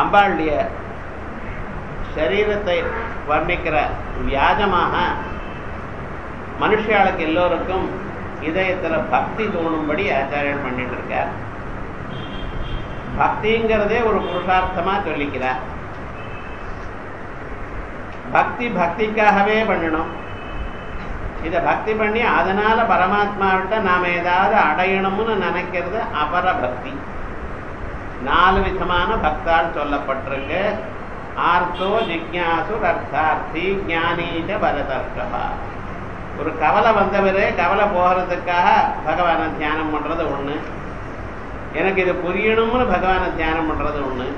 அம்பாளுடைய சரீரத்தை வர்ணிக்கிற வியாஜமாக மனுஷாளுக்கு எல்லோருக்கும் இதயத்தில் பக்தி தோணும்படி ஆச்சாரியன் பண்ணிட்டு இருக்கார். பக்திங்கிறதே ஒரு புருஷார்த்தமாக சொல்லிக்கிறார். பக்தி பக்திக்காகவே பண்ணணும். இதை பக்தி பண்ணி அதனால பரமாத்மாவிட்ட நாம் ஏதாவது அடையணும்னு நினைக்கிறது அபர பக்தி நாலு விதமான பக்தால் சொல்லப்பட்டிருக்கு. ஆர்த்தோ ஜிக்யாசு அர்த்தார்த்தி ஞானீச்ச பரதர்கா ஒரு கவலை வந்தவரே கவலை போகிறதுக்காக பகவானை தியானம் பண்றது ஒண்ணு. எனக்கு இது புரியணும்னு பகவானை தியானம் பண்றது ஒண்ணு.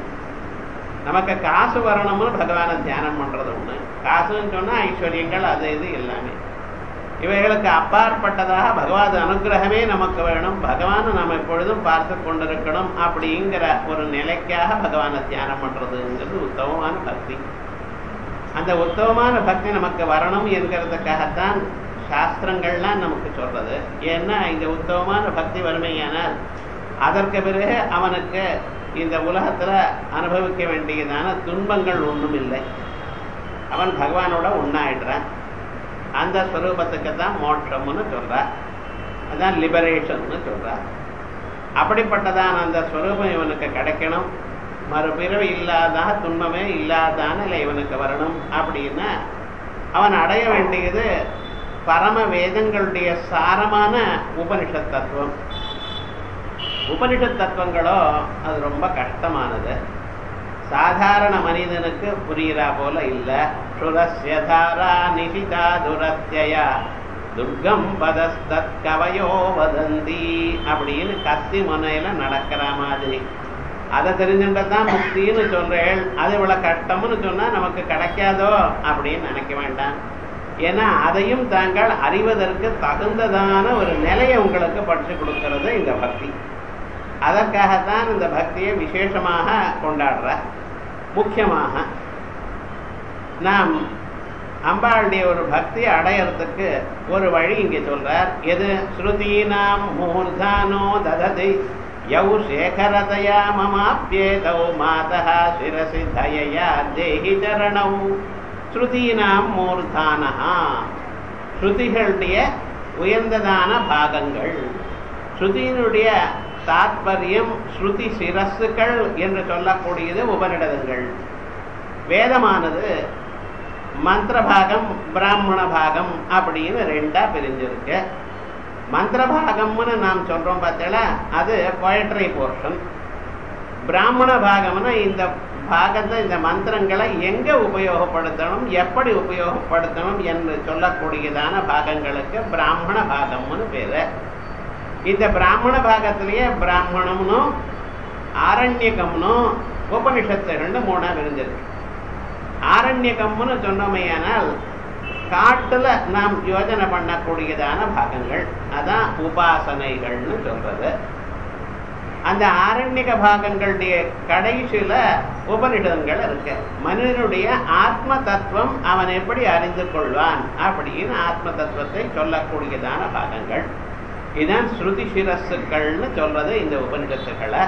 நமக்கு காசு வரணும்னு பகவானை தியானம் பண்றது ஒண்ணு. காசுன்னு சொன்னா ஐஸ்வர்யங்கள் அது இது எல்லாமே. இவைகளுக்கு அப்பாற்பட்டதாக பகவான் அனுகிரகமே நமக்கு வேணும். பகவானை நம்ம எப்பொழுதும் பார்த்து கொண்டிருக்கணும் அப்படிங்கிற ஒரு நிலைக்காக பகவானை தியானம் பண்றதுங்கிறது உத்தமமான பக்தி. அந்த உத்தமமான பக்தி நமக்கு வரணும் என்கிறதுக்காகத்தான் சாஸ்திரங்கள்லாம் நமக்கு சொல்றது. ஏன்னா இந்த உத்தமமான பக்தி வறுமையானால் அதற்கு பிறகு அவனுக்கு இந்த உலகத்துல அனுபவிக்க வேண்டியதான துன்பங்கள் ஒன்றும் இல்லை அவன் பகவானோட உண்ணாயிடுறான் அந்த ஸ்வரூபத்துக்கு தான் மோட்சம்னு சொல்றார். அதான் லிபரேஷன் சொல்றார். அப்படிப்பட்டதான அந்த ஸ்வரூபம் இவனுக்கு கிடைக்கணும். மறுபிறவு இல்லாத துன்பமே இல்லாதான இல்லை இவனுக்கு வரணும் அப்படின்னா அவன் அடைய வேண்டியது பரம வேதங்களுடைய சாரமான உபனிஷத் தத்துவம். உபனிஷத் தத்துவங்களோ அது ரொம்ப கஷ்டமானது. சாதாரண மனிதனுக்கு புரியுறா போல இல்ல. சுரஸ்யதாரா நிஷிதா துரத்யா துர்கம் பதஸ்தத் கவயோ வதந்தி அப்படின்னு கத்தி முனையில நடக்கிற மாதிரி. அதை தெரிஞ்சுட்டதான் முக்தின்னு சொல்றேன். அது இவ்வளவு கஷ்டம்னு சொன்னா நமக்கு கிடைக்காதோ அப்படின்னு நினைக்க வேண்டாம். ஏன்னா அதையும் தாங்கள் அறிவதற்கு தகுந்ததான ஒரு நிலையை உங்களுக்கு படிச்சு கொடுக்கறது இந்த பக்தி. அதற்காகத்தான் இந்த பக்தியை விசேஷமாக கொண்டாடுற. முக்கியமாக நாம் அம்பாளுடைய ஒரு பக்தி அடையறதுக்கு ஒரு வழி இங்கே சொல்றார். எது? ஸ்ருதீனாம் மூர்தானோ தததி யௌ சேகரதயா மமாப்யேதௌ மாதா சிரசி தயையா தேகி சரணௌ. ஸ்ருதீனாம் மூர்தானஹா. ஸ்ருதிகளுடைய உயர்ந்ததான பாகங்கள். ஸ்ருதியினுடைய தாத்பரியம் ஸ்ருதி சிரஸ்கள் என்று சொல்லக்கூடியது உபநிடதங்கள். வேதமானது மந்திர பாகம் பிராமண பாகம் அப்படின்னு ரெண்டா பிரிஞ்சிருக்கு. மந்திர பாகம்னு நாம் சொல்றோம் பார்த்தீங்களா? அது பொயட்ரி போர்ஷன் பிராமண பாகம்னா இந்த பாகத்தை இந்த மந்திரங்களை எங்க உபயோகப்படுத்தணும் எப்படி உபயோகப்படுத்தணும் என்று சொல்லக்கூடியதான பாகங்களுக்கு பிராமண பாகம்னு பேரு. இந்த பிராமண பாகத்திலேயே பிராமணம்னும் ஆரண்யகம்னும் ரெண்டு மூணா விரிஞ்சிருக்கு ஆரண்யகம்னு சொன்னோமையானால் காட்டுல நாம் யோஜனை பண்ணக்கூடியதான பாகங்கள். அதான் உபாசனைகள்னு சொல்றது. அந்த ஆரண்யக பாகங்களுடைய கடைசியில உபனிடங்கள் இருக்கு. மனிதனுடைய ஆத்ம தத்துவம் அவன் எப்படி அறிந்து கொள்வான் அப்படின்னு ஆத்ம தத்துவத்தை சொல்லக்கூடியதான பாகங்கள். இதுதான் ஸ்ருதி சிரசுகள்னு சொல்றது இந்த உபனிஷத்துக்களை.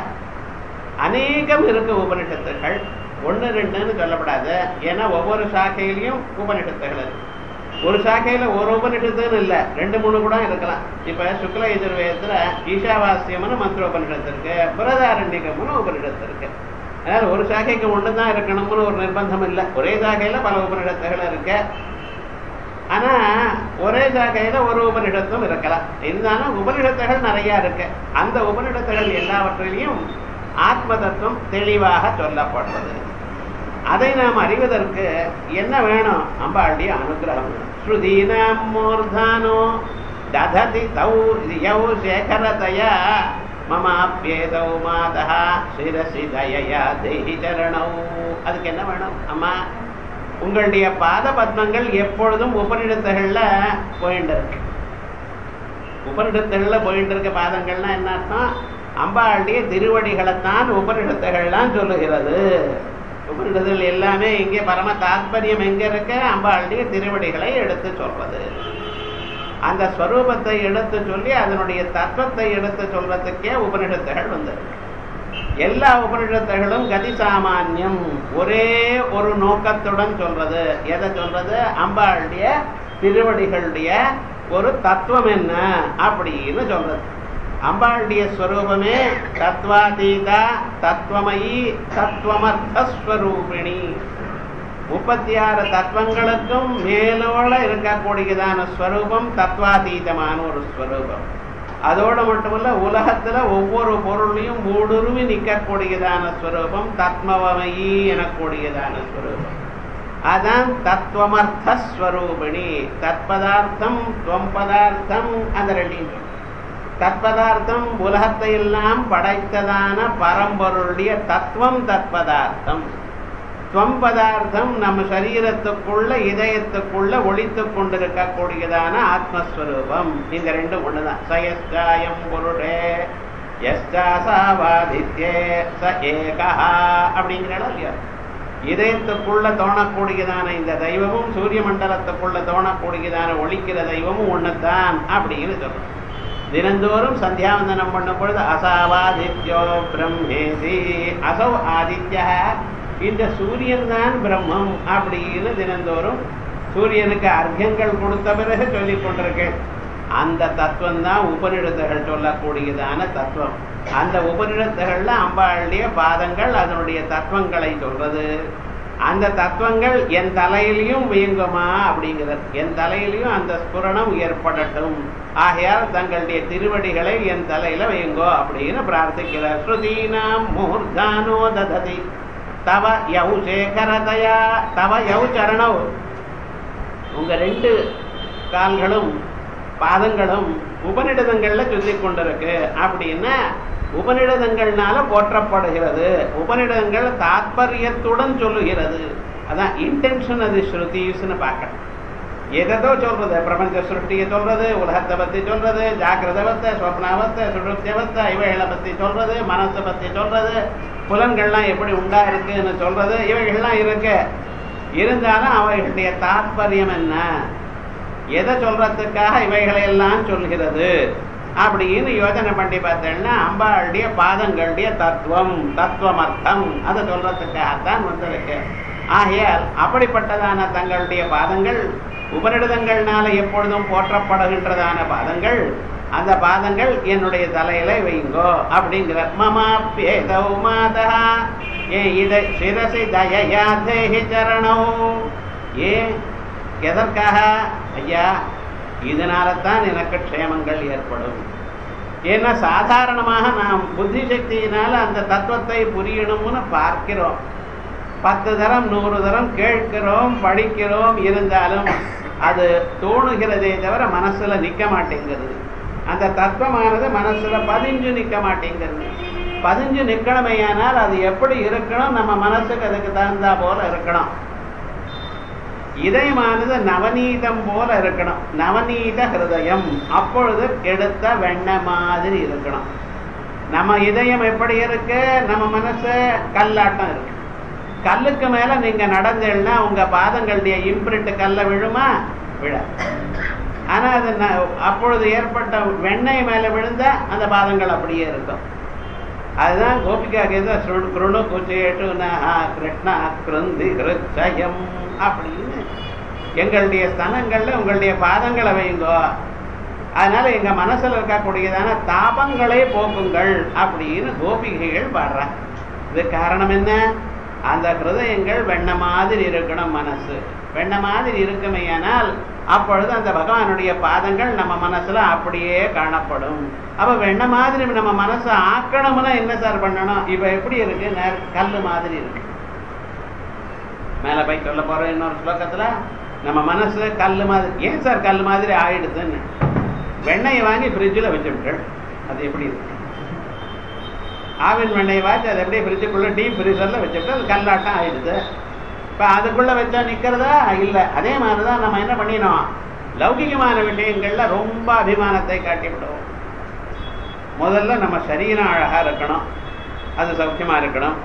அநேகம் இருக்கு உபனிஷத்துக்கள். ஒன்று ரெண்டுன்னு சொல்லப்படாது. ஏன்னா ஒவ்வொரு சாக்கையிலையும் உபனிஷத்துகள் இருக்கு. ஒரு சாக்கையில ஒரு உபனிஷத்துன்னு இல்லை. ரெண்டு மூணு கூட இருக்கலாம். இப்ப சுக்ல எதிர்வேதத்துல ஈஷாவாசியம்னு மந்திர உபனிஷத்து இருக்கு. புரதாரண்யகம்னு உபனிஷத்து இருக்கு. அதனால ஒரு சாக்கைக்கு ஒன்று தான் இருக்கணும்னு ஒரு நிர்பந்தம் இல்லை. ஒரே சாக்கையில பல உபனிஷத்துகள் இருக்கு. ஆனா ஒரே ஜாகையில ஒரு உபனிடத்தும் இருக்கலாம் இருந்தாலும் உபனிடத்துகள் நிறைய இருக்கு. அந்த உபனிடத்துகள் எல்லாவற்றிலையும் ஆத்ம தத்துவம் தெளிவாக சொல்லப்படுறது அதை நாம் அறிவதற்கு என்ன வேணும்? அம்பாளுடைய அனுகிரகம். ஸ்ருதீனாம் மூர்தானோ தததி தௌ யௌ சேகரதயா மமாப்பியேதோ மாதா சிரசி தயயா தேஹி சரணௌ. அதுக்கு என்ன வேணும்? அம்மா உங்களுடைய பாத பத்மங்கள் எப்பொழுதும் உபநிடத்துகள்ல போயிட்டு இருக்கு உபநிடத்துகள்ல போயிட்டு இருக்க பாதங்கள்லாம் என்ன அர்த்தம்? அம்பாளுடைய திருவடிகளைத்தான் உபநிடத்துகள்லாம் சொல்லுகிறது. உபநிடத்தில் எல்லாமே இங்கே பரம தாத்பரியம் எங்க இருக்க? அம்பாளுடைய திருவடிகளை எடுத்து சொல்வது. அந்த ஸ்வரூபத்தை எடுத்து சொல்லி அதனுடைய தத்துவத்தை எடுத்து சொல்றதுக்கே உபநிடத்துகள் வந்திருக்கு. எல்லா உபனிஷத்துகளும் கதி சாமானியம் ஒரே ஒரு நோக்கத்துடன் சொல்றது. எதை சொல்றது? அம்பாளுடைய திருவடிகளுடைய ஒரு தத்துவம் என்ன அப்படின்னு சொல்றது. அம்பாளுடைய ஸ்வரூபமே தத்வாதீதா தத்துவமயி தத்துவமர்த்தஸ்வரூபிணி முப்பத்தி ஆறு தத்துவங்களுக்கும் மேலோட இருக்கக்கூடியதான ஸ்வரூபம் தத்வாதீதமான ஒரு ஸ்வரூபம். அதோட மட்டுமல்ல உலகத்துல ஒவ்வொரு பொருளையும் ஊடுருவி நிற்கக்கூடியதான ஸ்வரூபம் தத்மவமயி எனக்கூடியதான ஸ்வரூபம் அதான் தத்துவமர்த்தஸ்வரூபிணி தத்பதார்த்தம் துவம் பதார்த்தம் அந்த ரெண்டையும் தத்பதார்த்தம் உலகத்தை எல்லாம் படைத்ததான பரம்பொருளுடைய தத்துவம் தத்பதார்த்தம். துவம் பதார்த்தம் நம்ம சரீரத்துக்குள்ள இதயத்துக்குள்ள ஒழித்து கொண்டிருக்கக்கூடியதான ஆத்மஸ்வரூபம். இந்த ரெண்டும் ஒண்ணுதான். சயஸ்காயம் பொருளே எஸ்டாசாவாதித்யே ச ஏகா அப்படிங்கிறாலும் இல்லையா? இதயத்துக்குள்ள தோணக்கூடியதான இந்த தெய்வமும் சூரிய மண்டலத்துக்குள்ள தோணக்கூடியதான ஒழிக்கிற தெய்வமும் ஒண்ணுதான் அப்படின்னு சொல்றோம் தினந்தோறும் சந்தியாவந்தனம் பண்ணும் பொழுது அசாவாதித்யோ பிரம்மேசி அசௌ ஆதித்யா இந்த சூரியன் தான் பிரம்மம் அப்படின்னு தினந்தோறும் சூரியனுக்கு அர்த்தங்கள் கொடுத்த பிறகு சொல்லிக் கொண்டிருக்கேன். அந்த தத்துவம் தான் உபநிடத்துகள் சொல்லக்கூடியதான தத்துவம். அந்த உபநிடத்துகள்ல அம்பாளுடைய பாதங்கள் அதனுடைய தத்துவங்களை சொல்றது. அந்த தத்துவங்கள் என் தலையிலையும் வியங்குமா அப்படிங்கிறது என் தலையிலையும் அந்த ஸ்புரணம் ஏற்படட்டும். ஆகையால் தங்களுடைய திருவடிகளை என் தலையில வையுங்கோ அப்படின்னு பிரார்த்திக்கிறார். ஸ்ருதீனாம் மூர்தானோ தததி. தவ யவு சேகரதயா தவ யவு சரணவ் உங்க ரெண்டு கால்களும் பாதங்களும் உபநிடதங்கள்ல சொல்லிக் கொண்டிருக்கு. அப்படின்னா உபநிடதங்கள்னால போற்றப்படுகிறது. உபநிடதங்கள் தாத்பரியத்துடன் சொல்லுகிறது. அதான் இன்டென்ஷன் அது ஸ்ருதிஸ்ன்னு பார்க்கணும். எதோ சொல்றது? பிரபஞ்ச சிருஷ்டியை சொல்றது உலகத்தை பத்தி சொல்றது ஜாக்கிரதவத்தை சொப்னாவத்தை சுழுத்தியவத்தை இவைகளை பத்தி சொல்றது மனசை பத்தி சொல்றது புலன்கள்லாம் எப்படி உண்டா இருக்குன்னு சொல்றது இவைகள்லாம் இருக்கு. இருந்தாலும் அவைகளுடைய தாற்பயம் என்ன? எதை சொல்றதுக்காக இவைகளை எல்லாம் சொல்கிறது? அப்படின்னு யோசனை பண்ணி பார்த்தேன்னா அம்பாளுடைய பாதங்களுடைய தத்துவம் தத்துவமர்த்தம் அதை சொல்றதுக்காகத்தான் வந்திருக்கு. ஆகையால் அப்படிப்பட்டதான தங்களுடைய பாதங்கள் உபனிடதங்கள்னால எப்பொழுதும் போற்றப்படுகின்றதான பாதங்கள் அந்த பாதங்கள் என்னுடைய தலையில வைங்கோ அப்படிங்கிற மமாப்பியேதௌ மாதா ஏ இதை சிரசி தயயா தேஹி சரணோ. ஏ எதற்காக? ஐயா இதனால தான் எனக்கு க்ஷேமங்கள் ஏற்படும். ஏன்னா சாதாரணமாக நாம் புத்தி சக்தியினால அந்த தத்துவத்தை புரியணும்னு பார்க்கிறோம். பத்து தரம் நூறு தரம் கேட்கிறோம் படிக்கிறோம் இருந்தாலும் அது தோணுகிறதே தவிர மனசுல நிக்க மாட்டேங்கிறது. அந்த தத்துவமானது மனசுல பதிஞ்சு நிக்க மாட்டேங்கிறது. பதிஞ்சு நிற்கணுமையானால் அது எப்படி இருக்கணும்? நம்ம மனசுக்கு அதுக்கு தகுந்தா போல இருக்கணும். இதயமானது நவநீதம் போல இருக்கணும். நவநீத ஹிருதயம். அப்பொழுது எடுத்த வெண்ண மாதிரி இருக்கணும். நம்ம இதயம் எப்படி இருக்கு? நம்ம மனசு கல்லாட்டம் இருக்கு. கல்லுக்கு மேல நீங்க நடந்தீங்கன்னா உங்க பாதங்களுடைய இம்பிரிண்ட் கல்ல விழுமா? விழ ஆனா அது அப்பொழுது ஏற்பட்ட வெண்ணெய் மேல விழுந்த அந்த பாதங்கள் அப்படியே இருக்கும். அதுதான் கோபிகா கேத கிருணு குச்சேட்டு கிருஷ்ணா கிருந்தி ஹிருச்சயம் அப்படின்னு எங்களுடைய ஸ்தனங்கள்ல உங்களுடைய பாதங்களை வைங்கோ. அதனால எங்க மனசுல இருக்கக்கூடியதான தாபங்களே போக்குங்கள் அப்படின்னு கோபிகைகள் பாடுறாங்க. இது காரணம் என்ன? அந்த ஹிருதயங்கள் வெண்ண மாதிரி இருக்கணும் மனசு. வெண்ண மாதிரி இருக்குமையானால் அப்பொழுது அந்த பகவானுடைய பாதங்கள் நம்ம மனசுல அப்படியே காணப்படும். அப்ப வெண்ண மாதிரி நம்ம மனசை ஆக்கணும்னா என்ன சார் பண்ணணும்? இப்ப எப்படி இருக்கு? கல்லு மாதிரி இருக்கு. மேல போய் சொல்ல போற இன்னொரு ஸ்லோகத்துல. நம்ம மனசு கல்லு மாதிரி ஏன் சார் கல் மாதிரி ஆயிடுதுன்னு? வெண்ணெயை வாங்கி ஃப்ரிட்ஜில் வச்சு விட்டு அது எப்படி இருக்கு? ஆவின் வெண்ணெய் வாய்ச்சி அதை அப்படியே ஃப்ரிட்ஜுக்குள்ளே டீப் ஃப்ரீசரில் வச்சுட்டு அது கல்லாட்டம் ஆயிடுது. இப்போ அதுக்குள்ளே வச்சா நிற்கிறதா இல்லை. அதே மாதிரி தான் நம்ம என்ன பண்ணினோம்? லௌகிகமான விஷயங்கள்ல ரொம்ப அபிமானத்தை காட்டிவிடுவோம். முதல்ல நம்ம சரீரம் அழகாக இருக்கணும். அது சௌக்கியமாக இருக்கணும்.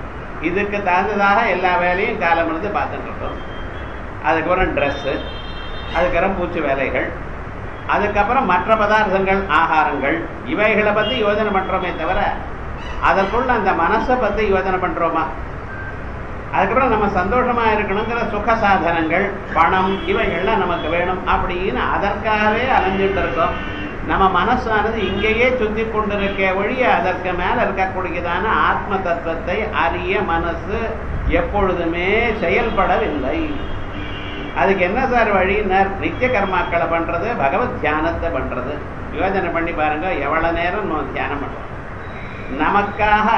இதுக்கு தகுந்ததாக எல்லா வேலையும் காலம் இருந்து பார்த்துட்டு இருக்கோம் அதுக்கப்புறம் ட்ரெஸ்ஸு அதுக்கப்புறம் பூச்சி வேலைகள் அதுக்கப்புறம் மற்ற பதார்த்தங்கள் ஆகாரங்கள் இவைகளை பற்றி யோஜனை பண்ணுறோமே தவிர அதற்குள்ள அந்த மனசை பற்றி யோஜனை பண்ணுறோமா அதுக்கப்புறம் நம்ம சந்தோஷமா இருக்கணுங்கிற சுக சாதனங்கள் பணம் இவைகள்லாம் நமக்கு வேணும் அப்படின்னு அதற்காகவே அலைஞ்சிட்டு இருக்கோம். நம்ம மனசானது இங்கேயே சுத்தி கொண்டிருக்க ஒழிய அதற்கு மேல இருக்கக்கூடியதான ஆத்ம தத்துவத்தை அறிய மனசு எப்பொழுதுமே செயல்படவில்லை. அதுக்கு என்ன சார் வழின்னார் நித்திய கர்மாக்களை பண்றது பகவத் தியானத்தை பண்றது. யோஜனை பண்ணி பாருங்க எவ்வளவு நேரம் நம்ம தியானம் பண்றோம்? நமக்காக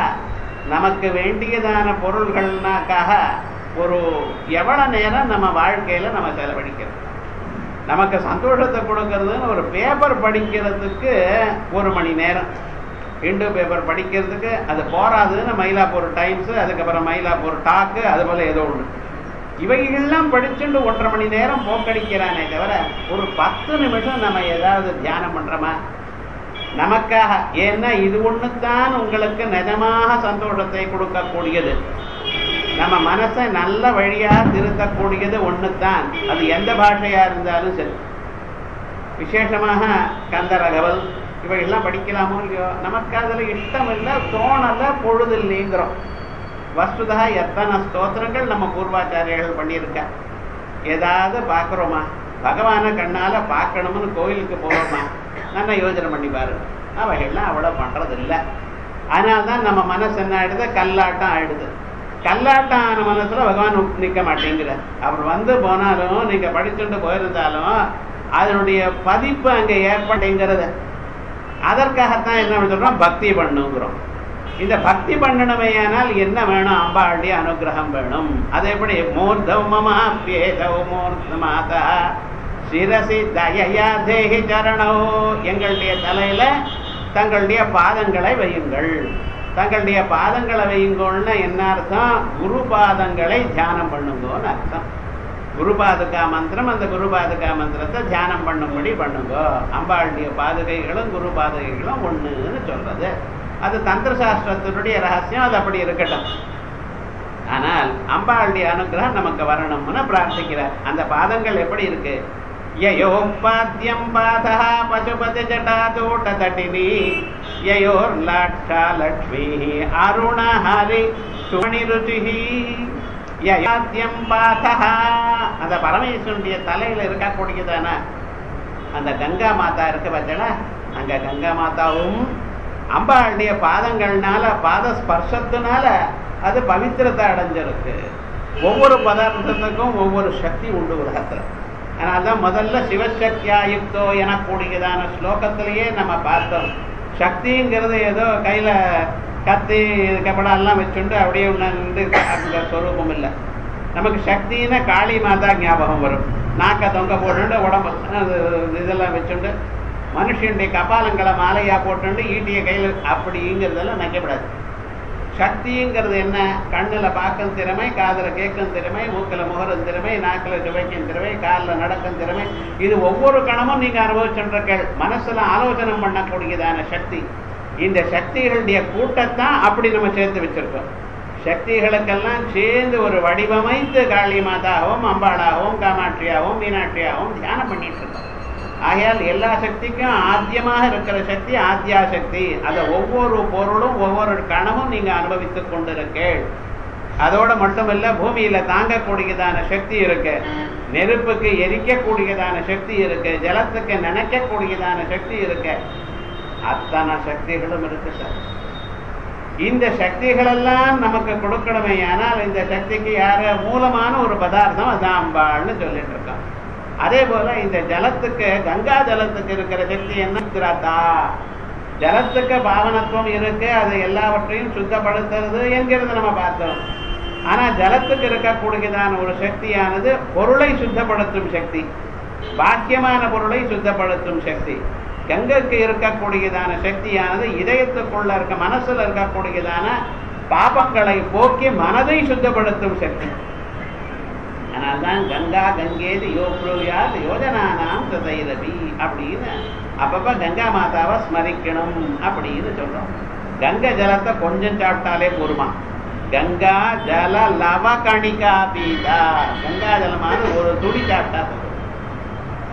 நமக்கு வேண்டியதான பொருள்கள்னாக்காக ஒரு எவ்வளவு நேரம் நம்ம வாழ்க்கையில நம்ம செலவழிக்கிறோம். நமக்கு சந்தோஷத்தை கொடுக்கறதுன்னு ஒரு பேப்பர் படிக்கிறதுக்கு ஒரு மணி நேரம். இண்டு பேப்பர் படிக்கிறதுக்கு அது போராதுன்னு மயிலாப்பூர் டைம்ஸ் அதுக்கப்புறம் மயிலாப்பூர் டாக்கு அது போல ஏதோ ஒன்று இவைகள்லாம் படிச்சுட்டு ஒன்றரை மணி நேரம் போக்கடிக்கிறானே தவிர ஒரு பத்து நிமிஷம் நம்ம ஏதாவது தியானம் பண்றோமா? நமக்காக ஏன்னா இது ஒண்ணுதான் உங்களுக்கு நிஜமாக சந்தோஷத்தை கொடுக்கக்கூடியது. நம்ம மனசை நல்ல வழியா திருத்தக்கூடியது ஒண்ணுதான் அது எந்த பாஷையா இருந்தாலும் சரி. விசேஷமாக கந்தரகவல் இவையெல்லாம் படிக்கலாமோ இல்லையோ? நமக்கு அதுல இஷ்டம் இல்லை தோணல பொழுதில் நீங்கிறோம் வஸ்துதா எத்தனை ஸ்தோத்திரங்கள் நம்ம பூர்வாச்சாரியர்கள் பண்ணியிருக்க? ஏதாவது பார்க்குறோமா? பகவானை கண்ணால பார்க்கணும்னு கோயிலுக்கு போகிறோமா நல்லா யோஜனை பண்ணி பாருங்க. அவைகள்லாம் அவ்வளோ பண்ணுறதில்லை அதனால தான் நம்ம மனசு என்ன ஆயிடுது? கல்லாட்டம் ஆயிடுது. கல்லாட்டம் ஆன மனசில் பகவான் நிற்க மாட்டேங்கிற அவர் வந்து போனாலும் நீங்கள் படிச்சுட்டு போயிருந்தாலும் அதனுடைய பதிப்பு அங்கே ஏற்பட்டேங்கிறது அதற்காகத்தான் என்ன சொல்கிறோம் பக்தி பண்ணுங்கிறோம். இந்த பக்தி பண்ணணுமையானால் என்ன வேணும்? அம்பாளுடைய அனுகிரகம் வேணும். அது எப்படி மூர்த்தவ் மமாப்பியேதவ் மூர்த்த மாதா சிரசி தயயாதேகி சரணோ. எங்களுடைய தலையில தங்களுடைய பாதங்களை வையுங்கள். தங்களுடைய பாதங்களை வையுங்கள்னா என்ன அர்த்தம்? குரு பாதங்களை தியானம் பண்ணுங்கன்னு அர்த்தம். குரு பாதுகா மந்திரம் அந்த குரு பாதுகா மந்திரத்தை தியானம் பண்ணும்படி பண்ணுங்க. அம்பாளுடைய பாதுகைகளும் குரு பாதுகைகளும் ஒண்ணுன்னு சொல்றது. அது தந்திர சாஸ்திரத்தினுடைய ரகசியம் அது அப்படி இருக்கட்டும். ஆனால் அம்பாளுடைய அனுகிரகம் நமக்கு வரணும்னு பிரார்த்திக்கிறார். அந்த பாதங்கள் எப்படி இருக்கு? யயோபாத்தியம் பாதா பசுபதி ஜட்டாதூட்ட தட்டினி யயோர் லாட்சா லக்ஷ்மி அருண ஹரி சுமணி ருச்சி யயாத்தியம் பாதா அந்த பரமேஸ்வரனுடைய தலையில இருக்கக்கூடியதான அந்த கங்கா மாதா இருக்கு பார்த்தா அங்க கங்கா மாதாவும் அம்பாளுடைய பாதங்கள்னால பாத ஸ்பர்சத்தினால அது பவித்திரத்தை அடைஞ்சிருக்கு. ஒவ்வொரு பதார்த்தத்துக்கும் ஒவ்வொரு சக்தி உண்டு உலகத்துல. அதனால்தான் முதல்ல சிவசக்தியாயுக்தோ எனக்கூடியதான ஸ்லோகத்திலேயே நம்ம பார்த்தோம். சக்திங்கிறது ஏதோ கையில கத்தி கப்படம் எல்லாம் வச்சுண்டு அப்படியே நின்று அந்த ஸ்வரூபம் இல்லை. நமக்கு சக்தின்னா காளி மாதா ஞாபகம் வரும். நாக்க தொங்க போட்டுண்டு உடம்பு அது இதெல்லாம் வச்சுண்டு மனுஷனுடைய கபாலங்களை மாலையா போட்டுண்டு ஈட்டிய கையில் அப்படிங்கிறதெல்லாம் நினைக்கப்படாது சக்திங்கிறது என்ன? கண்ணுல பார்க்கும் திறமை காதல கேட்கும் திறமை மூக்கில் முகரும் திறமை நாக்கில் துவைக்கும் திறமை காலில் நடக்கும் திறமை. இது ஒவ்வொரு கணமும் நீங்க அனுபவிச்சுருக்கள் மனசுல ஆலோசனை பண்ணக்கூடியதான சக்தி. இந்த சக்திகளுடைய கூட்டத்தான் அப்படி நம்ம சேர்த்து வச்சிருக்கோம். சக்திகளுக்கெல்லாம் சேர்ந்து ஒரு வடிவமைத்து காளி மாதாவும் அம்பாளாகவும் காமாட்சியாகவும் மீனாட்சியாகவும் தியானம் பண்ணிட்டு இருக்கோம் ஆகையால் எல்லா சக்திக்கும் ஆத்தியமாக இருக்கிற சக்தி ஆத்தியா சக்தி அதை ஒவ்வொரு பொருளும் ஒவ்வொரு கணமும் நீங்க அனுபவித்துக் கொண்டிருக்கீள். அதோட மட்டுமல்ல பூமியில தாங்கக்கூடியதான சக்தி இருக்கு. நெருப்புக்கு எரிக்கக்கூடியதான சக்தி இருக்கு. ஜலத்துக்கு நினைக்கக்கூடியதான சக்தி இருக்கு. அத்தனை சக்திகளும் இருக்கு சார். இந்த சக்திகளெல்லாம் நமக்கு கொடுக்கணுமே ஆனால் இந்த சக்திக்கு யார மூலமான ஒரு பதார்த்தம் அதான் அம்பாள்னு சொல்லிட்டு இருக்கோம். அதே போல இந்த ஜலத்துக்கு கங்கா ஜலத்துக்கு இருக்கிற சக்தி என்ன திராத்தா ஜலத்துக்கு பாவனத்துவம் இருக்கு அது எல்லாவற்றையும் சுத்தப்படுத்துறது என்கிறது நம்ம பார்த்தோம். ஆனா ஜலத்துக்கு இருக்கக்கூடியதான ஒரு சக்தியானது பொருளை சுத்தப்படுத்தும் சக்தி. பாக்கியமான பொருளை சுத்தப்படுத்தும் சக்தி. கங்கைக்கு இருக்கக்கூடியதான சக்தியானது இதயத்துக்குள்ள இருக்க மனசுல இருக்கக்கூடியதான பாபங்களை போக்கி மனதை சுத்தப்படுத்தும் சக்தி. அதனால்தான் கங்கா கங்கேது யோப்ரூயாத் யோஜனானாம் சதைரவி அப்படின்னு அப்பப்ப கங்கா மாதாவை ஸ்மரிக்கணும் அப்படின்னு சொல்றோம். கங்கை ஜலத்தை கொஞ்சம் சாப்பிட்டாலே போருமா கங்கா ஜல லவ கணிகா பீதா கங்கா ஜலமான ஒரு துடி சாப்பிட்டா போதும்.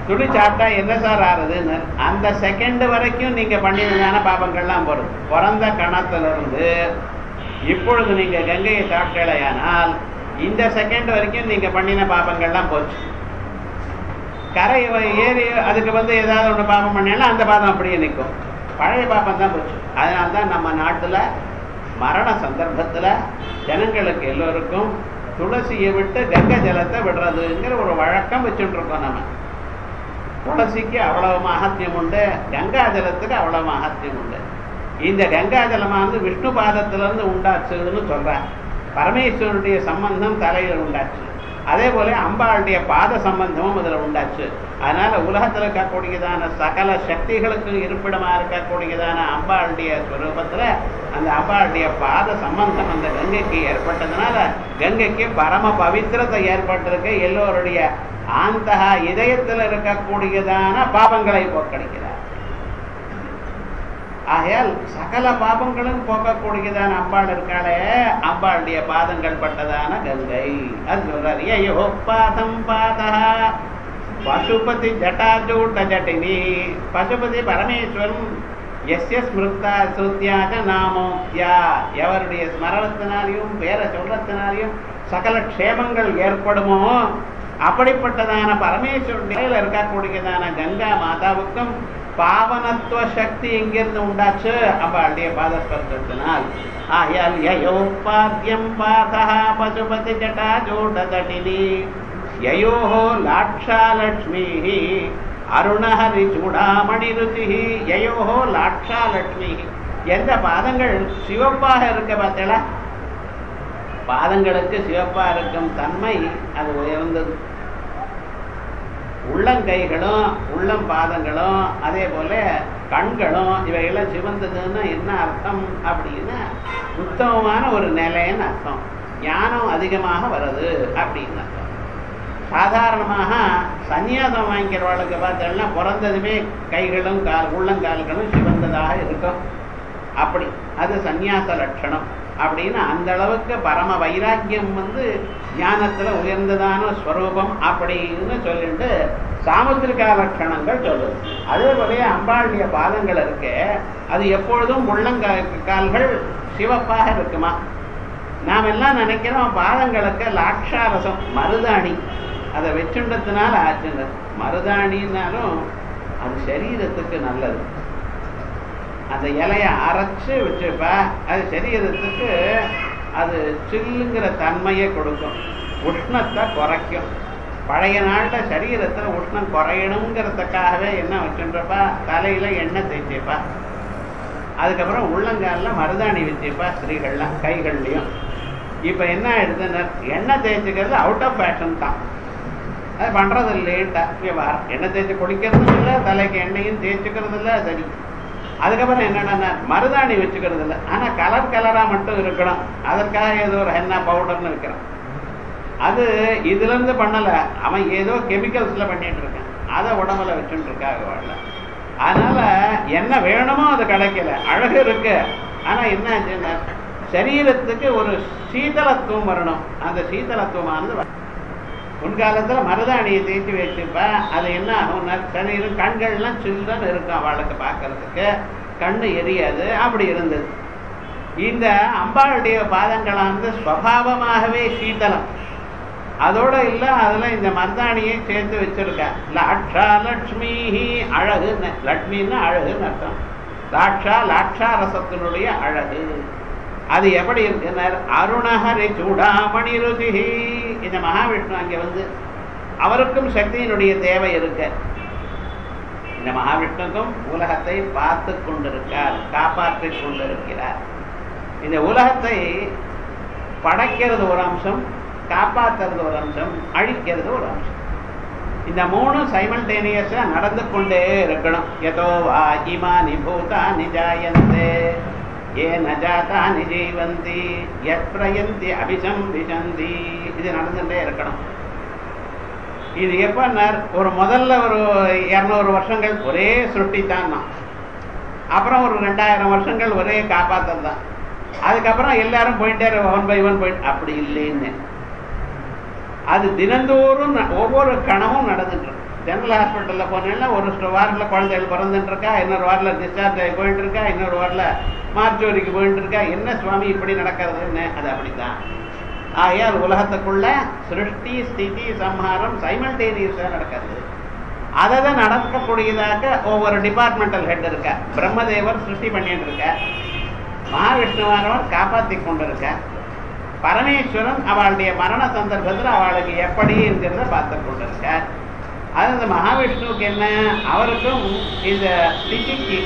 துடி சாப்பிட்டா என்ன சார் ஆறுதுன்னு? அந்த செகண்ட் வரைக்கும் நீங்க பண்ணியிருந்தான பாபங்கள்லாம் போறது பிறந்த கணத்துல இருந்து இப்பொழுது நீங்க கங்கையை சாப்பிட்டலையானால் இந்த செகண்ட் வரைக்கும் நீங்க பண்ணின பாபங்கள்லாம் போச்சு. கரை ஏறி அதுக்கு வந்து ஏதாவது ஒன்று பாபம் பண்ணீங்கன்னா அந்த பாதம் அப்படியே நிற்கும் பழைய பாபம் தான் போச்சு. அதனால தான் நம்ம நாட்டில் மரண சந்தர்ப்பத்தில் ஜனங்களுக்கு எல்லோருக்கும் துளசியை விட்டு கங்கை ஜலத்தை விடுறதுங்கிற ஒரு வழக்கம் வச்சுட்டு இருக்கோம் நம்ம. துளசிக்கு அவ்வளவு மகத்தியம் உண்டு கங்கா ஜலத்துக்கு அவ்வளவு மகத்தியம் உண்டு. இந்த கங்கா ஜலமானது விஷ்ணு பாதத்திலிருந்து உண்டாச்சுன்னு சொல்றாங்க. பரமேஸ்வரனுடைய சம்பந்தம் தலையில் உண்டாச்சு. அதே போல அம்பாளுடைய பாத சம்பந்தமும் அதுல உண்டாச்சு. அதனால உலகத்துல இருக்கக்கூடியதான சகல சக்திகளுக்கு இருப்பிடமா இருக்கக்கூடியதான அம்பாளுடைய ஸ்வரூபத்துல அந்த அம்பாளுடைய பாத சம்பந்தம் அந்த கங்கைக்கு ஏற்பட்டதுனால கங்கைக்கு பரம பவித்திரத்தை ஏற்பட்டிருக்கு. எல்லோருடைய ஆந்தகா இதயத்தில் இருக்கக்கூடியதான பாவங்களை போக்கடிக்கிறது ஆகையால் சகல பாபங்களும் போக்கக்கூடியதான அம்பாள் இருக்காளே அம்பாளுடைய பாதங்கள் பட்டதான கங்கை. அது சொல்றாரு ஐயோ பாதம் பாதா பசுபதி ஜட்டாஜூட்ட ஜட்டினி பசுபதி பரமேஸ்வரன் எஸ்ய ஸ்மிருத்தா சுத்தியாக நாமோக்தியா எவருடைய ஸ்மரணத்தினாலையும் பேரை சொல்றத்தினாலையும் சகல க்ஷேமங்கள் ஏற்படுமோ அப்படிப்பட்டதான பரமேஸ்வரனுடைய இருக்கக்கூடியதான கங்கா மாதாவுக்கும் பாவனத்துவ சக்தி எங்கிருந்து உண்டாச்சு? அம்பாளுடைய பாதஸ்பர்சத்தினால் ஆயால் யயோபாத்தியம் பாதா பசுபதி ஜட்டா ஜோடதடினி யயோஹோ லாட்சாலட்சுமி அருணஹரி சூடாமணி ருச்சி யயோஹோ லாட்சாலட்சுமி எந்த பாதங்கள் சிவப்பாக இருக்க பார்த்தீங்களா? பாதங்களுக்கு சிவப்பாக இருக்கும் தன்மை அது உயர்ந்தது. உள்ளங்கைகளும் உள்ளம் பாதங்களும் அதே போல கண்களும் இவையெல்லாம் சிவந்ததுன்னா என்ன அர்த்தம் அப்படின்னா உத்தமமான ஒரு நிலைன்னு அர்த்தம். ஞானம் அதிகமாக வருது அப்படின்னு அர்த்தம். சாதாரணமாக சந்நியாசம் வாங்கிக்கிறவளுக்கு பார்த்தோம்னா பிறந்ததுமே கைகளும் கால் உள்ளங்கால்களும் சிவந்ததாக இருக்கும். அப்படி. அது சந்நியாச லட்சணம். அப்படின்னு அந்த அளவுக்கு பரம வைராக்கியம் வந்து ஞானத்துல உயர்ந்ததான ஸ்வரூபம் அப்படின்னு சொல்லிட்டு சாமுத்திரிகா லட்சணங்கள் சொல்லுது. அதே போல அம்பாளுடைய பாதங்கள் இருக்கு அது எப்பொழுதும் முள்ளங்கால்கள் கால்கள் சிவப்பாக இருக்குமா? நாம் எல்லாம் நினைக்கிறோம் பாதங்களுக்கு லாட்சாரசம் மருதாணி. அதை வச்சுண்டதுனால ஆச்சுங்க. மருதாணின்னாலும் அது சரீரத்துக்கு நல்லது. அந்த இலைய அரைச்சு வச்சுப்பா. அது சரீரத்துக்கு அது சில்லுங்கிற தன்மையை கொடுக்கும். உஷ்ணத்தை குறைக்கும். பழைய நாளில் சரீரத்தில் உஷ்ணம் குறையணுங்கிறதுக்காகவே என்ன வச்சுன்றப்பா தலையில எண்ணெய் தேய்ச்சிப்பா. அதுக்கப்புறம் உள்ளங்காலில் மருதாணி வச்சுப்பா ஸ்திரீகள்லாம் கைகள்லையும். இப்போ என்ன ஆயிடுதுன்னா எண்ணெய் தேய்ச்சிக்கிறது அவுட் ஆஃப் ஃபேஷன் தான். அது பண்றது இல்லைன்ட்டா வியாபாரம் எண்ணெய் தேய்ச்சி குளிக்கிறதும் இல்லை தலைக்கு எண்ணெயும் தேய்ச்சிக்கிறது இல்லை சரி. அதுக்கப்புறம் என்னன்னா மருதாணி வச்சுக்கிறது இல்லை. ஆனா கலர் கலரா மட்டும் இருக்கணும். அதற்காக ஏதோ ஒரு ஹென்னா பவுடர்னு வைக்கிறான் அது இதுல இருந்து பண்ணல. அவன் ஏதோ கெமிக்கல்ஸ்ல பண்ணிட்டு இருக்கான். அதை உடம்புல வச்சுட்டு இருக்காங்க வாழல அதனால என்ன வேணுமோ அது கிடைக்கல அழகு இருக்கு. ஆனா என்ன ஆச்சுன்னா சரீரத்துக்கு ஒரு சீதளத்துவம் வரணும். அந்த சீதளத்துவமானது முன்காலத்துல மருதாணியை தீட்டி வச்சுப்பா. அது என்ன ஆகும்னா சரீரம் கண்கள்லாம் சில்லுன்னு இருக்கும் அவளுக்கு பார்க்கறதுக்கு. கண்ணு எரியாது. அப்படி இருந்தது. இந்த அம்பாளுடைய பாதங்களானது ஸ்வபாவமாகவே சீதளம். அதோட இல்ல அதுல இந்த மருதாணியை சேர்த்து வச்சிருக்கா. லாட்சா லட்சுமி அழகு லட்சுமின்னு அழகுன்னு அர்த்தம். லாட்சா லாட்சா ரசத்தினுடைய அழகு. அது எப்படி இருக்குன்னார் அருணஹரி சூடாமணி ருதிஹி இந்த மகாவிஷ்ணு அங்கே வந்து அவருக்கும் சக்தியினுடைய தேவை இருக்கு. இந்த மகாவிஷ்ணுக்கும் உலகத்தை பார்த்து கொண்டிருக்கார் காப்பாற்றிக் கொண்டிருக்கிறார். இந்த உலகத்தை படைக்கிறது ஒரு அம்சம் காப்பாற்றுறது ஒரு அம்சம் அழிக்கிறது ஒரு அம்சம். இந்த மூணும் சைமல்டேனியஸா நடந்து கொண்டே இருக்கணும். எதோ வா இமானி பூதானி நிஜாயந்தே ஏ நஜாதா நிஜீவந்தி யத் பிரயந்தி அபிசம்பிசந்தி இது நடந்துட்டே இருக்கணும். இது எப்பன்னார் ஒரு முதல்ல ஒரு இரநூறு வருஷங்கள் ஒரே சுருட்டி தான் அப்புறம் ஒரு ரெண்டாயிரம் வருஷங்கள் ஒரே காப்பாத்தம் தான். அதுக்கப்புறம் எல்லாரும் போயிட்டே ஒன் பை ஒன் போயிட்டு அப்படி இல்லைன்னு. அது தினந்தோறும் ஒவ்வொரு கணமும் நடந்துட்டு ஜெனரல் ஹாஸ்பிட்டலில் போனேன்னா ஒரு வாரத்தில் குழந்தைகள் பிறந்துட்டு இருக்கா இன்னொரு வாரில் டிஸ்சார்ஜ் ஆகி போயிட்டு இருக்கா இன்னொரு வாரில் மார்ச்சோரிக்கு போயிட்டு இருக்கா என்ன சுவாமி இப்படி நடக்கிறதுன்னு அது அப்படித்தான். ஆகையால் உலகத்துக்குள்ள சிருஷ்டி ஸ்திதி சம்ஹாரம் சைமல்டேனியஸாக நடக்கிறது. அதை தான் நடக்கக்கூடியதாக ஒவ்வொரு டிபார்ட்மெண்டல் ஹெட் இருக்க. பிரம்மதேவர் சிருஷ்டி பண்ணிட்டு இருக்க. மகாவிஷ்ணுவானவர் காப்பாற்றி கொண்டிருக்க. பரமேஸ்வரன் அவளுடைய மரண சந்தர்ப்பத்தில் அவளுக்கு எப்படிங்கிறத பார்த்து கொண்டு அது இந்த மகாவிஷ்ணுவுக்கு என்ன? அவருக்கும் இந்த ஸ்திதிக்கு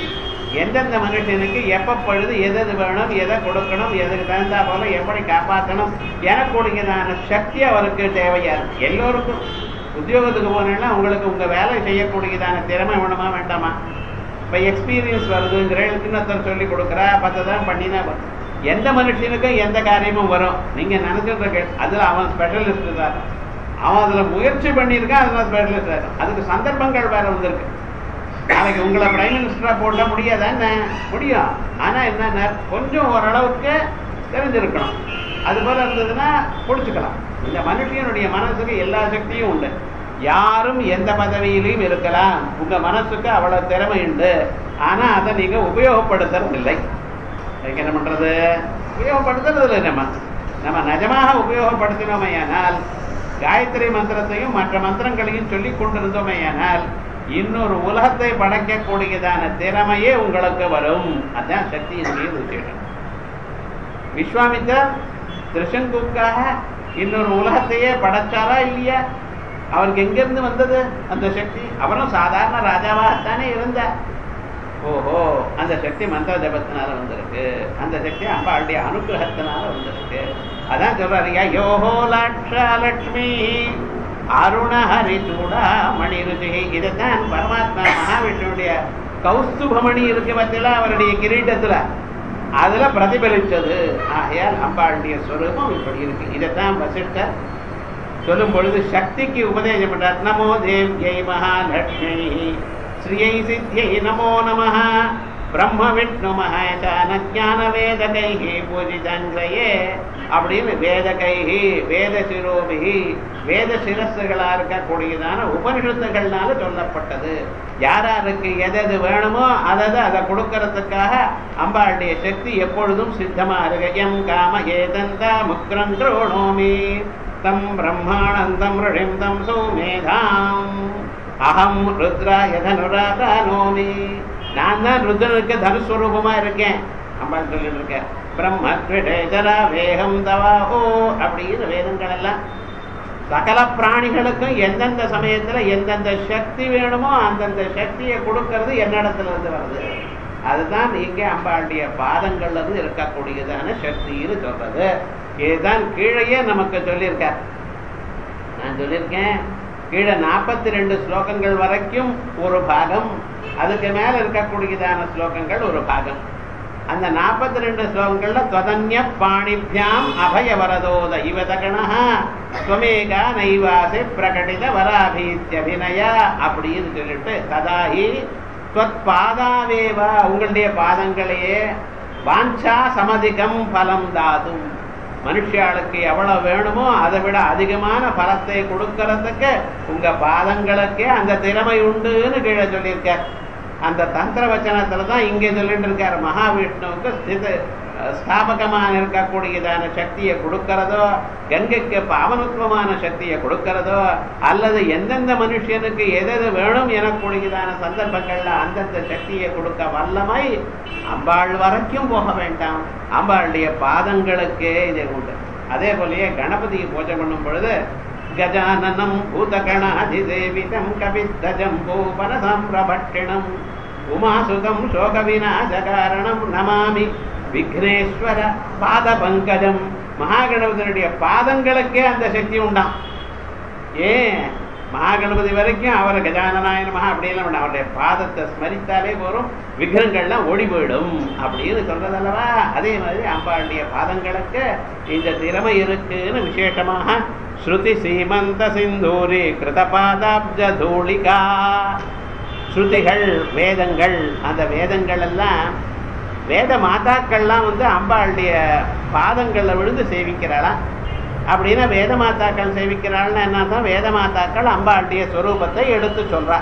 எந்தெந்த மனுஷனுக்கு எப்போ பொழுது எது எது வேணும் எதை கொடுக்கணும் எதுக்கு தகுந்தா போல எப்படி காப்பாற்றணும் எனக்கூடியதான சக்தி அவருக்கு தேவையா இருக்கு. எல்லோருக்கும். உத்தியோகத்துக்கு போனேன்னா உங்களுக்கு உங்க வேலை செய்யக்கூடியதான திறமை வேணுமா வேண்டாமா? இப்போ எக்ஸ்பீரியன்ஸ் வருதுங்கிற இன்னொருத்தர் சொல்லி கொடுக்குறா பத்து தான் பண்ணினா வரும். எந்த மனுஷனுக்கும் எந்த காரியமும் வரும். நீங்க நினைச்சிட்டு இருக்க அதுல அவன் ஸ்பெஷலிஸ்ட் தான். அவன் அதுல முயற்சி பண்ணியிருக்கான் அதெல்லாம் ஸ்பெஷலிஸ்ட் ஆகும் அதுக்கு சந்தர்ப்பங்கள் வேற வந்திருக்கு. நாளைக்கு உங்களை பிரைம் மினிஸ்டரா போட முடியாதானே முடியும். ஆனா என்ன கொஞ்சம் ஓரளவுக்கு தெரிஞ்சிருக்கணும். அது போல இருந்ததுன்னா பிடிச்சிக்கலாம். இந்த மனுஷனுடைய மனசுக்கு எல்லா சக்தியும் உண்டு. யாரும் எந்த பதவியிலையும் இருக்கலாம். உங்க மனசுக்கு அவ்வளவு திறமை உண்டு. ஆனா அதை நீங்க உபயோகப்படுத்துறது இல்லை. என்ன பண்றது? உபயோகப்படுத்துறது இல்லை நம்ம. நம்ம நிஜமாக உபயோகப்படுத்தினோமையானால் காயத்ரி மந்திரத்தையும் மற்ற மந்திரங்களையும் சொல்லி கொண்டிருந்தோமையானால் இன்னொரு உலகத்தை படைக்கக்கூடியதான திறமையே உங்களுக்கு வரும். அதான் சக்தியினுடைய விசேஷம் விஸ்வாமித்தர் திருஷங்குக்காக இன்னொரு உலகத்தையே படைச்சாரா இல்லையா? அவருக்கு எங்கிருந்து வந்தது அந்த சக்தி? அவரும் சாதாரண ராஜாவாகத்தானே இருந்தார். ஓஹோ அந்த சக்தி மந்திர ஜபத்தினால வந்திருக்கு. அந்த சக்தி அம்பாளுடைய அனுகிரகத்தினால வந்திருக்கு. அதான் சொல்றாரு யோஹோ லட்ச லட்சுமி அருணஹரி சூடா மணி ருச்சி இதைத்தான் பரமாத்மா மகாவிஷ்ணுடைய கௌஸ்துபமணி இருக்கு பத்தில அவருடைய கிரீட்டத்துல அதுல பிரதிபலித்தது ஆகையால் அம்பாளுடைய ஸ்வரூபம் இப்படி இருக்கு. இதைத்தான் வசிஷ்டர் சொல்லும் பொழுது சக்திக்கு உபதேசம் பண்றார். நமோ தேவ்யை மகாலட்சுமி. ஸ்ரீயை சித்தியை நமோ நமஹா. பிரம்ம விஷ்ணு மகாயசான வேத கைகி பூஜிதங்கிரையே அப்படின்னு வேத கைகி வேத சிரோபிகி வேத சிரஸ்களா இருக்கக்கூடியதான உபனிஷத்துகள்னால சொல்லப்பட்டது. யாராருக்கு எதது வேணுமோ அதை அதை கொடுக்கறதுக்காக அம்பாளுடைய சக்தி எப்பொழுதும் சித்தமா இருக்கு எம் காம ஏதந்தா முக்ரம் திரோணோமி தம் பிரம்மானந்தம் ரிஷிம் தம் சோமேதாம். அகம் ருத்ரா யதனுராதானோமி. நான் தான் ருத்ரனுக்கு தனுஸ்வரூபமா இருக்கேன் அம்பாள் சொல்லிட்டு இருக்கேன் பிரம்மத்விடேஜரா வேகம் தவாஹோ அப்படிங்கிற அப்படின்னு வேதங்கள் எல்லாம். சகல பிராணிகளுக்கும் எந்தெந்த சமயத்துல எந்தெந்த சக்தி வேணுமோ அந்தந்த சக்தியை கொடுக்கறது என்னிடத்துல இருந்து வருது. அதுதான் இங்கே அம்பாளுடைய பாதங்கள்ல இருந்து இருக்கக்கூடியதான சக்தின்னு சொல்றது. இதுதான் கீழேயே நமக்கு சொல்லியிருக்கார். நான் சொல்லியிருக்கேன் கீழே நாற்பத்தி ரெண்டு ஸ்லோகங்கள் வரைக்கும் ஒரு பாகம். அதுக்கு மேல இருக்கக்கூடியதான ஸ்லோகங்கள் ஒரு பாகம். அந்த நாற்பத்தி ரெண்டு ஸ்லோகங்கள்ல தொதன்ய பாணிபியாம் அபய அபயவரதோத இவதகணா ஸ்வமேகா நைவாசை பிரகடித வராபீத்தியபிநய அப்படின்னு சொல்லிட்டு ததாகி தொத் பாதாவேவா உங்களுடைய பாதங்களையே வாஞ்சா சமதிகம் பலம் தாதும். மனுஷாளுக்கு எவ்வளவு வேணுமோ அதை விட அதிகமான பலத்தை கொடுக்கறதுக்கு உங்க பாதங்களுக்கே அந்த திறமை உண்டுன்னு கீழே சொல்லியிருக்கார். அந்த தந்திர வச்சனத்துல தான் இங்கே சொல்லிட்டு இருக்காரு. மகாவிஷ்ணுவுக்கு ஸ்தித ஸ்தாபகமாக இருக்கக்கூடியதான சக்தியை கொடுக்கிறதோ கங்கைக்கு பாவனத்துவமான சக்தியை கொடுக்கிறதோ அல்லது எந்தெந்த மனுஷனுக்கு எது வேணும் எனக்கூடியதான சந்தர்ப்பங்கள்ல அந்தந்த சக்தியை கொடுக்க வல்லமை அம்பாள் வரைக்கும் போக வேண்டாம். அம்பாளுடைய பாதங்களுக்கே இது உண்டு. அதே போலயே கணபதியை பூஜை பண்ணும் பொழுது கஜானனம் பூதகணாதிதேவிதம் கவித்தஜம்பூபனசம்பிரபட்சிணம் உமாசுதம் சோக விநாசகாரணம் நமாமி. விக்னேஸ்வர பாத பங்கஜம் மகாகணபதியுடைய பாதங்களுக்கே அந்த சக்தி உண்டாம். ஏன்? மகாகணபதி வரைக்கும் அவர் கஜானநாயன மகா அப்படியெல்லாம் உண்டாம். அவருடைய பாதத்தை ஸ்மரித்தாலே போறோம். விக்னங்கள்லாம் ஓடி போயிடும் அப்படின்னு சொல்றதல்லவா? அதே மாதிரி அம்பாளுடைய பாதங்களுக்கு இந்த திறமை இருக்குன்னு விசேஷமாக ஸ்ருதி சீமந்த சிந்தூரி கிருதபாதாப்ஜ தூளிகா ஸ்ருதிகள் வேதங்கள் அந்த வேதங்கள் எல்லாம் வேத மாதாக்கள்லாம் வந்து அம்பாளுடைய பாதங்களில் விழுந்து சேவிக்கிறாளா? அப்படின்னா வேத மாதாக்கள் சேவிக்கிறாள்னா என்ன வேத மாதாக்கள் அம்பாளுடைய ஸ்வரூபத்தை எடுத்து சொல்றா.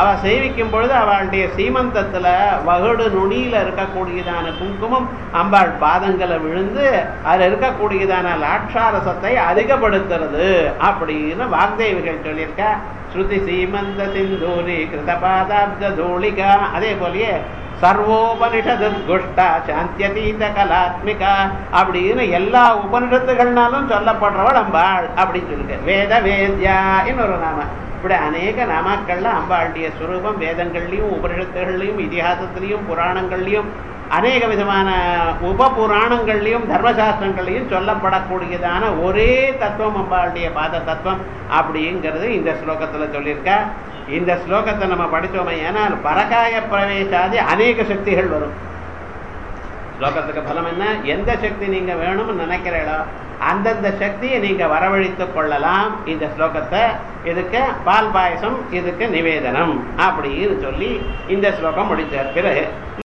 அவ சேவிக்கும் பொழுது அவளுடைய சீமந்தத்தில் வகுடு நுனியில் இருக்கக்கூடியதான குங்குமம் அம்பாள் பாதங்களை விழுந்து அதில் இருக்கக்கூடியதான லாட்சாரசத்தை அதிகப்படுத்துறது அப்படின்னு வாக்தேவிகள் சொல்லியிருக்கா. ஸ்ருதி சீமந்த சிந்தூரி கிருதபாதாப்த தூளிகா. அதே போலயே சர்வோபனிஷது குஷ்டா சாந்தியதீத கலாத்மிகா அப்படின்னு எல்லா உபனிஷத்துகள்னாலும் சொல்லப்படுறவள் அம்பாள் அப்படின்னு சொல்லுங்க வேத வேத்யா இன்னொரு நாம. இப்படி அநேக நாமாக்கள்ல அம்பாளுடைய சுரூபம் வேதங்கள்லையும் உபனிஷத்துகள்லையும் இதிகாசத்திலையும் புராணங்கள்லையும் அநேக விதமான உப புராணங்கள்லையும் தர்மசாஸ்திரங்கள்லையும் சொல்லப்படக்கூடியதான ஒரே தத்துவம் அம்பாளுடைய பாத தத்துவம் அப்படிங்கிறது இந்த ஸ்லோகத்துல சொல்லியிருக்கா. இந்த ஸ்லோகத்தை நம்ம படித்தோமே ஏன்னால் பரகாய பிரவேசாதி அநேக சக்திகள் வரும். ஸ்லோகத்துக்கு பலம் என்ன? எந்த சக்தி நீங்க வேணும்னு நினைக்கிறீங்களோ அந்தந்த சக்தியை நீங்க வரவழைத்துக் கொள்ளலாம் இந்த ஸ்லோகத்தை. இதுக்கு பால் பாயசம் இதுக்கு நிவேதனம் அப்படின்னு சொல்லி இந்த ஸ்லோகம் முடித்த பிறகு